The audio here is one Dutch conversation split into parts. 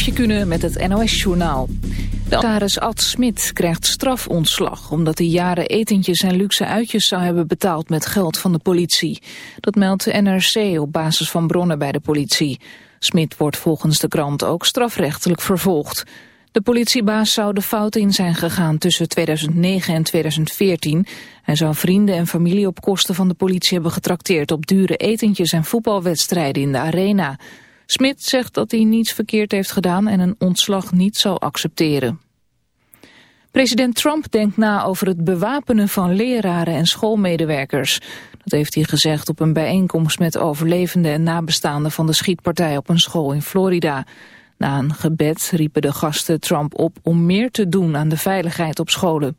Met het NOS-journaal. De notaris Ad Smit krijgt strafontslag... omdat hij jaren etentjes en luxe uitjes zou hebben betaald met geld van de politie. Dat meldt de NRC op basis van bronnen bij de politie. Smit wordt volgens de krant ook strafrechtelijk vervolgd. De politiebaas zou de fout in zijn gegaan tussen 2009 en 2014. Hij zou vrienden en familie op kosten van de politie hebben getrakteerd... op dure etentjes en voetbalwedstrijden in de arena... Smit zegt dat hij niets verkeerd heeft gedaan en een ontslag niet zal accepteren. President Trump denkt na over het bewapenen van leraren en schoolmedewerkers. Dat heeft hij gezegd op een bijeenkomst met overlevenden en nabestaanden van de schietpartij op een school in Florida. Na een gebed riepen de gasten Trump op om meer te doen aan de veiligheid op scholen.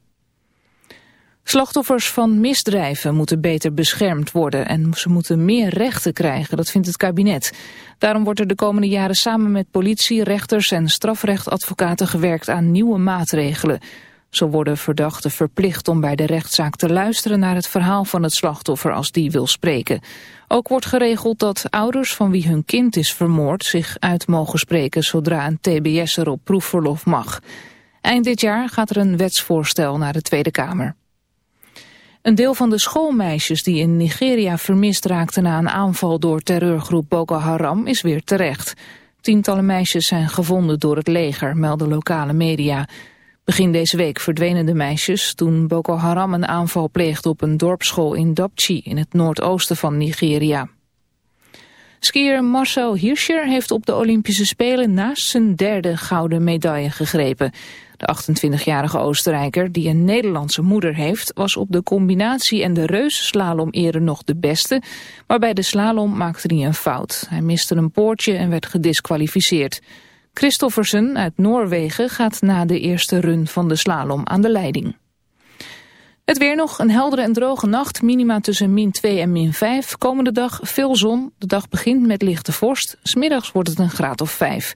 Slachtoffers van misdrijven moeten beter beschermd worden en ze moeten meer rechten krijgen, dat vindt het kabinet. Daarom wordt er de komende jaren samen met politie, rechters en strafrechtadvocaten gewerkt aan nieuwe maatregelen. Zo worden verdachten verplicht om bij de rechtszaak te luisteren naar het verhaal van het slachtoffer als die wil spreken. Ook wordt geregeld dat ouders van wie hun kind is vermoord zich uit mogen spreken zodra een tbs'er op proefverlof mag. Eind dit jaar gaat er een wetsvoorstel naar de Tweede Kamer. Een deel van de schoolmeisjes die in Nigeria vermist raakten na een aanval door terreurgroep Boko Haram is weer terecht. Tientallen meisjes zijn gevonden door het leger, melden lokale media. Begin deze week verdwenen de meisjes toen Boko Haram een aanval pleegde op een dorpsschool in Dapchi in het noordoosten van Nigeria. Skier Marcel Hirscher heeft op de Olympische Spelen naast zijn derde gouden medaille gegrepen. De 28-jarige Oostenrijker, die een Nederlandse moeder heeft, was op de combinatie en de reuzenslalom eerder nog de beste, maar bij de slalom maakte hij een fout. Hij miste een poortje en werd gedisqualificeerd. Christoffersen uit Noorwegen gaat na de eerste run van de slalom aan de leiding. Het weer nog, een heldere en droge nacht, minima tussen min 2 en min 5. Komende dag veel zon, de dag begint met lichte vorst. Smiddags wordt het een graad of 5.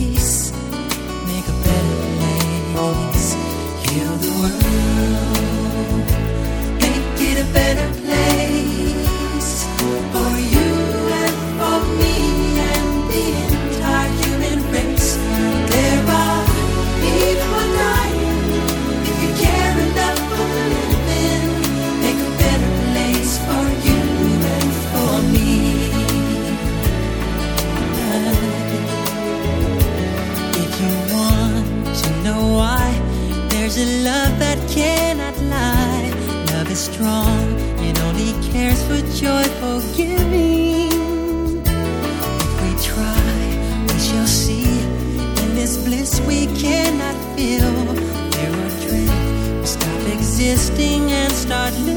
not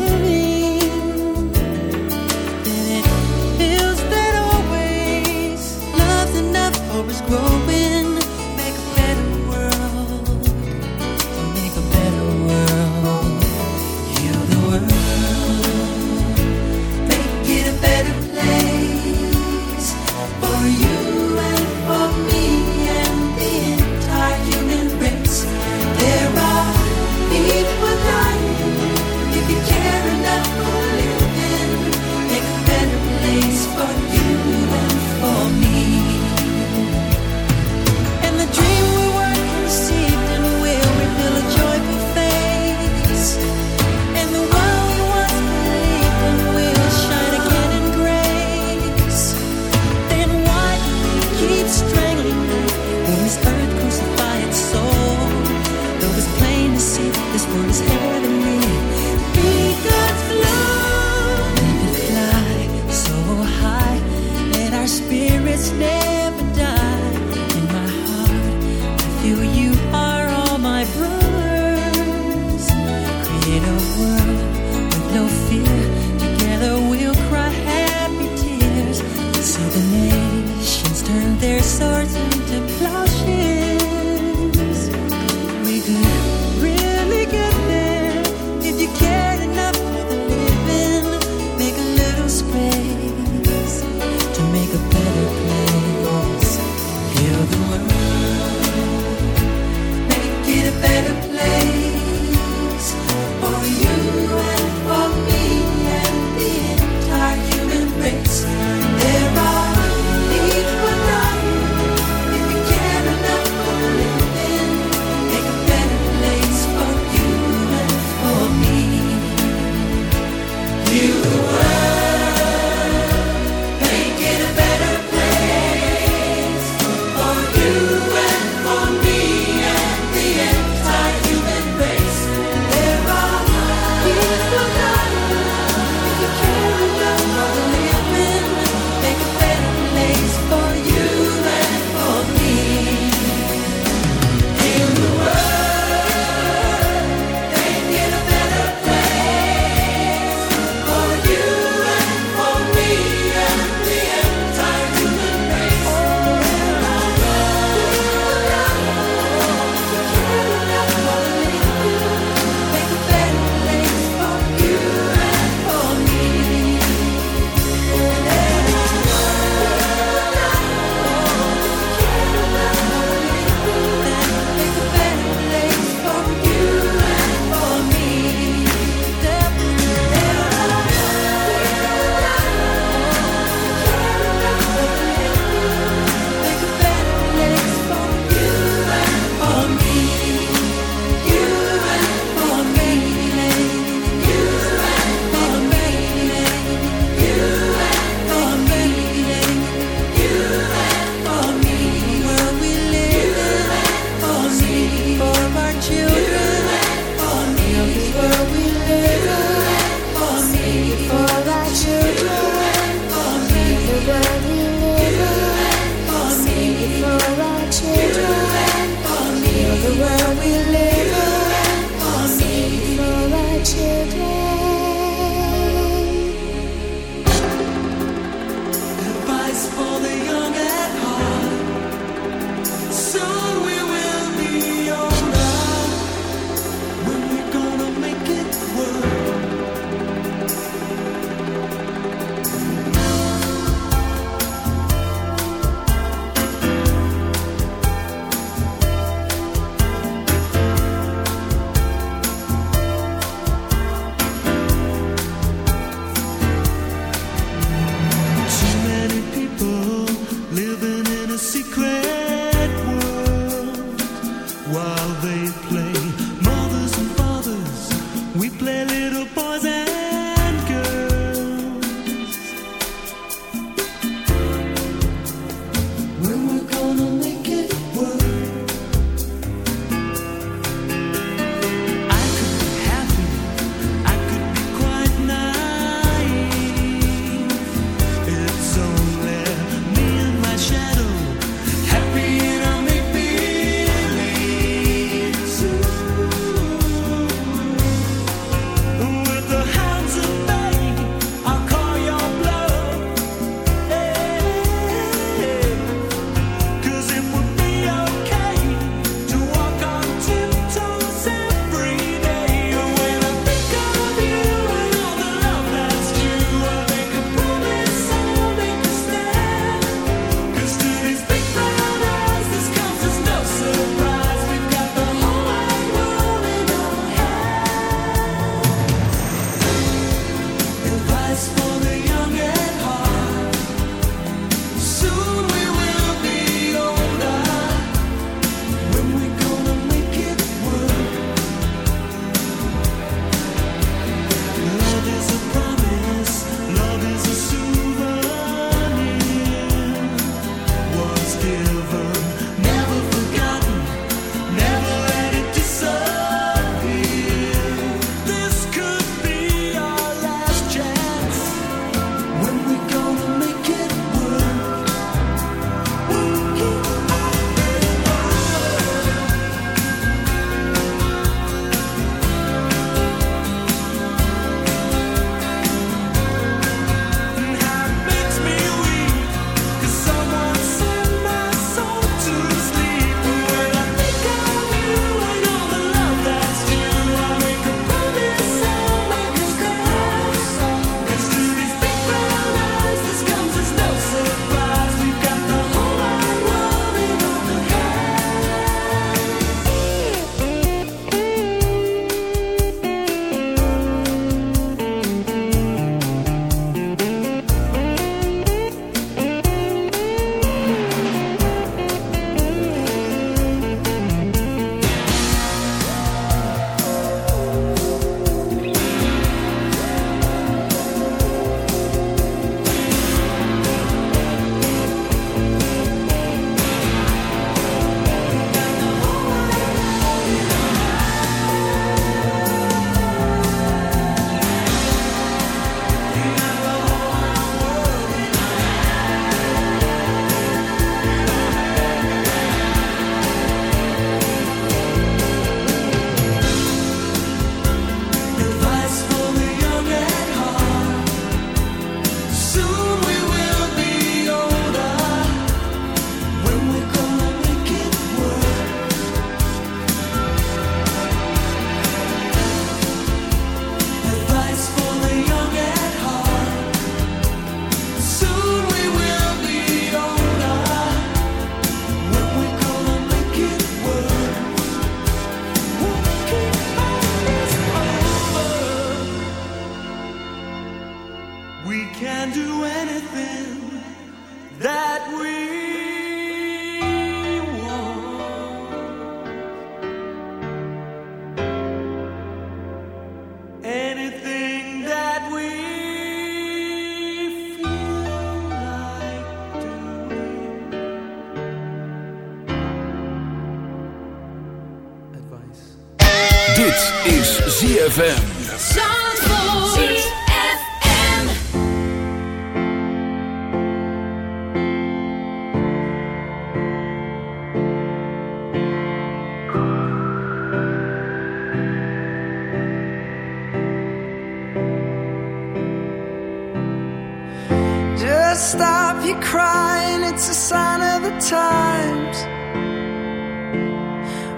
while they play. Mothers and fathers, we play little boys and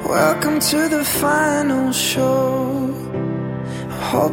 Welcome to the final show.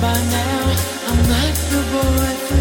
By now. I'm not the boy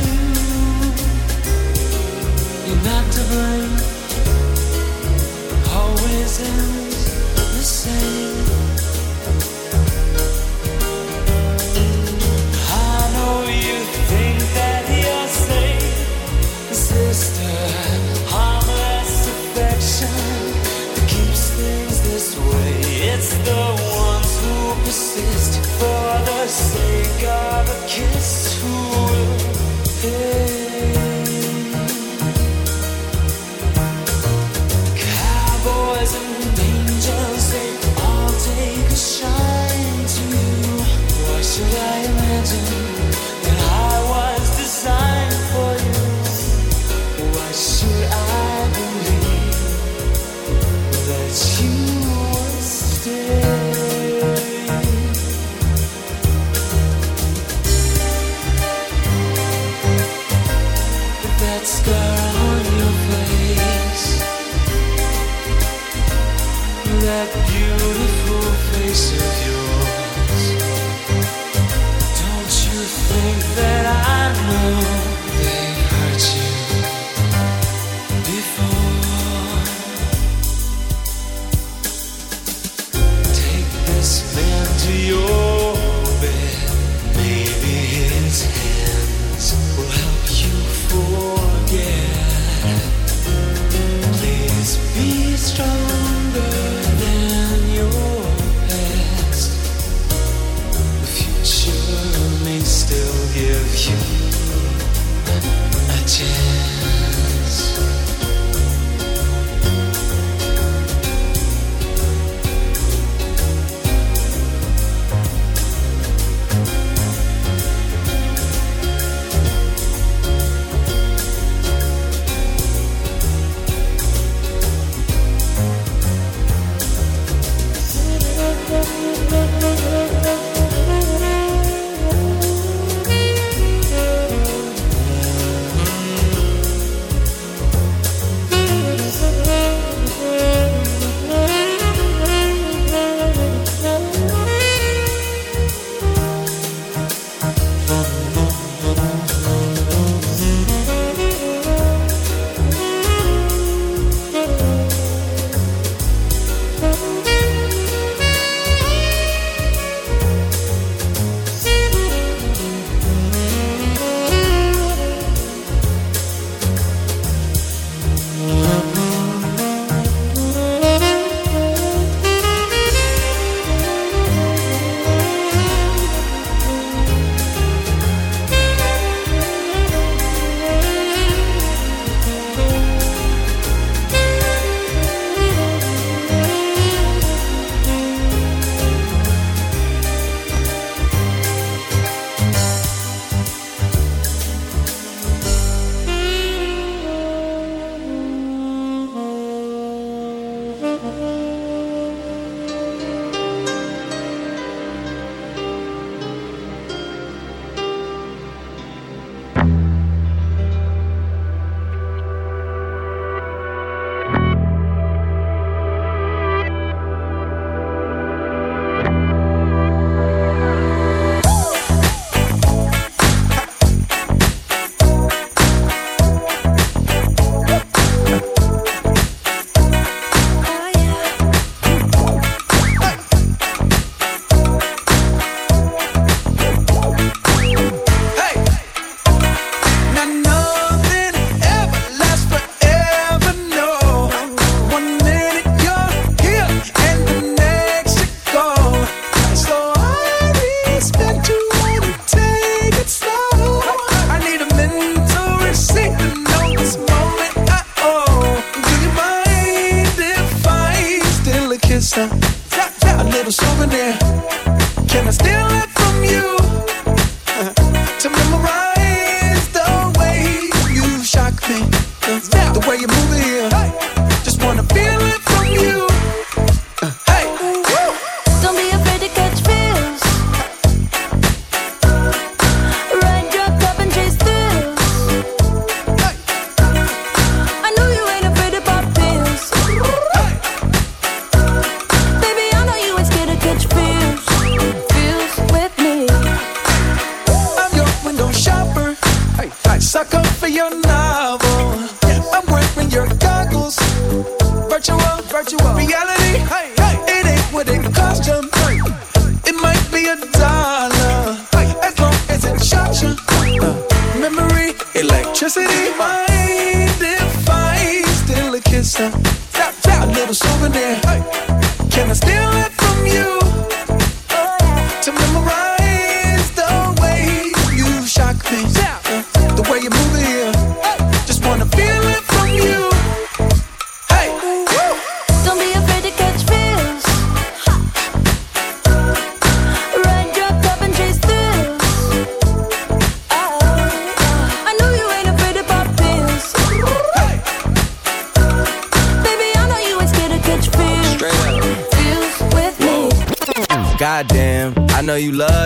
you love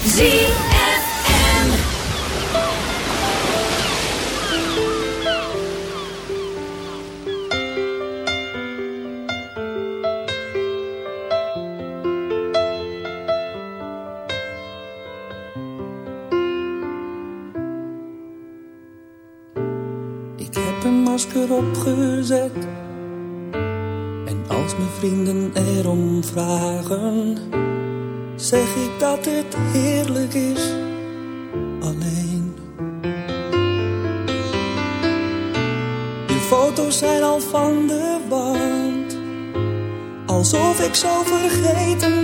Ik heb een masker opgezet. Als mijn vrienden erom vragen, zeg ik dat het. Ik zo vergeten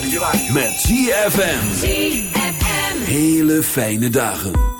radio. Met ZFM. Hele fijne dagen.